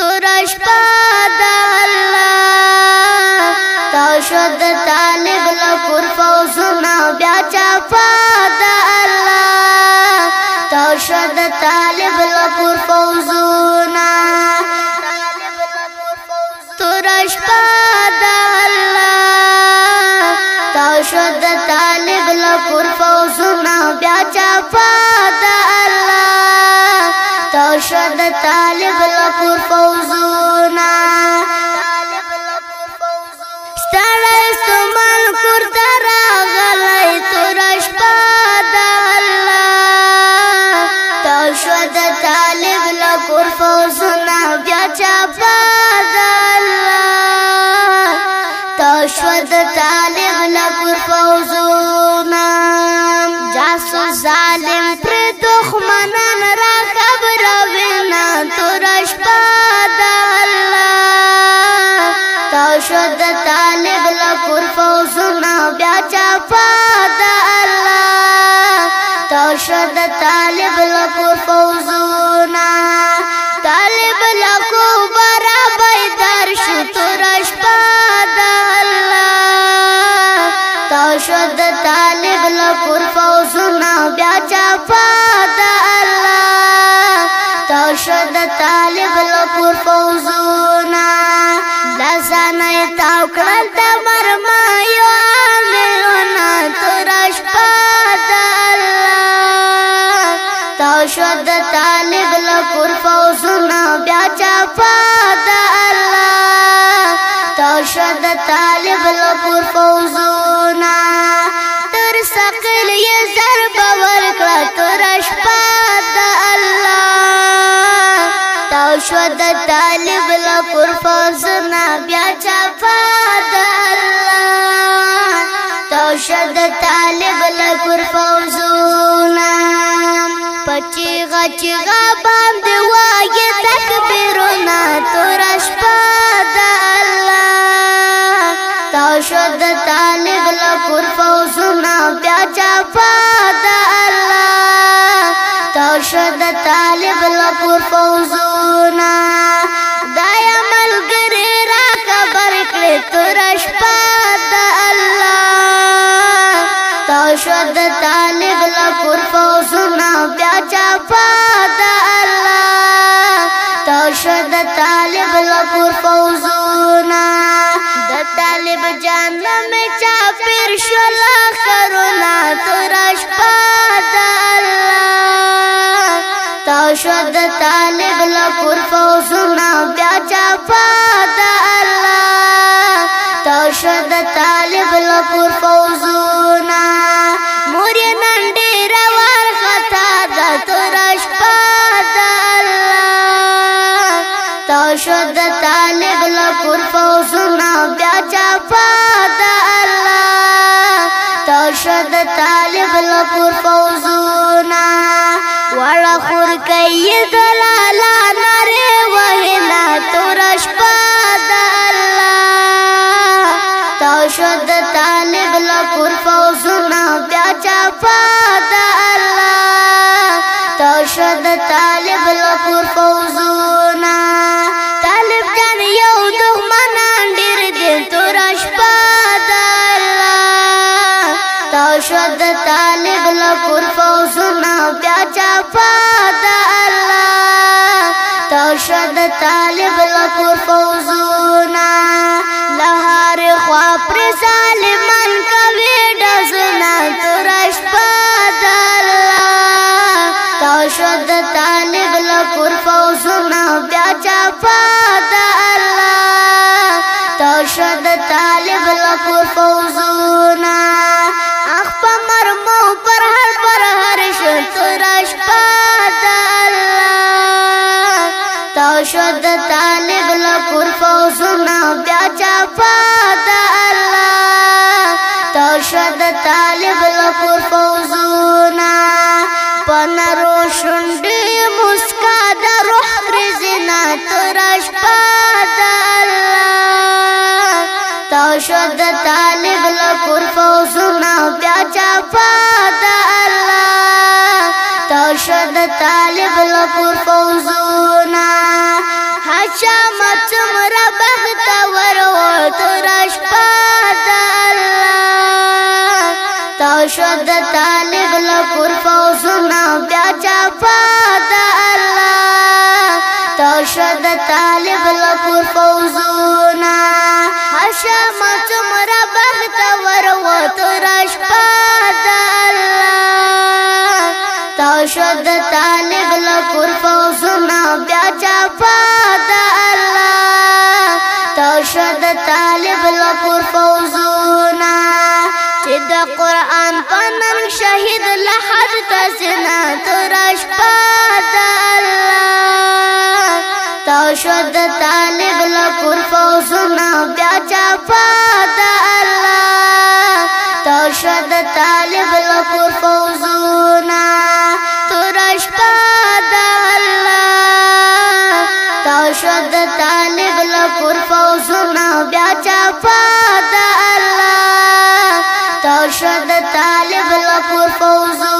تورش پاد الله تا شد طالب لکور فوزنا بیا چا پاد الله تا شد طالب لکور فوزنا تورش پاد الله تا شد طالب لکور فوزنا بیا چا پاد د طالب نه پر فوز شو د طالب لکور فوزونه بیا چاپا د الله تاو شو د طالب لکور فوزونه تر سقل یې ضرب ورکړه تر شپه د الله تاو شو د طالب لکور فوزونه بیا پچی غچ غا باندې وایې تکبیرونه تور شپه د الله تاسو د طالب لا کور فوزونه بیا چا بیا چاپا د الله توشد طالب لپور فوزونا د طالب جانم چاپیر شلا کرونا ترش پا د الله توشد طالب لپور فوزونا بیا چاپا د شد طالب لپور فوزونا وړه خور کوي د لالا نارې وهلا تورش پاد الله تو شد طالب لپور فوزونا بیا چا پاد بیا چپا د الله توشد طالب لکور فوزونا لهار خوا پر ظالم چپا د الله توشد طالب لکور فوزونا پنرو شنډي مسکا د روح رزنا ترش پد الله توشد طالب لکور فوزونا بیا چپا د الله توشد طالب لکور فوزونا شو د طالب لکور فوزونه بیا چاپا د الله تو شو د طالب لکور فوزونه حشا ما څومره بخت ور وته راشپا د الله تو شو د طالب لکور فوزونه بیا چاپا د الله تو شو د طالب لکور فوزونه تاو شو د طالب له کور فوزونه بیا چاپا د الله تاو شو د طالب له کور فوزونه تورش پا د الله تاو شو د طالب له کور فوزونه بیا چاپا د الله تاو شو د طالب له کور فوزونه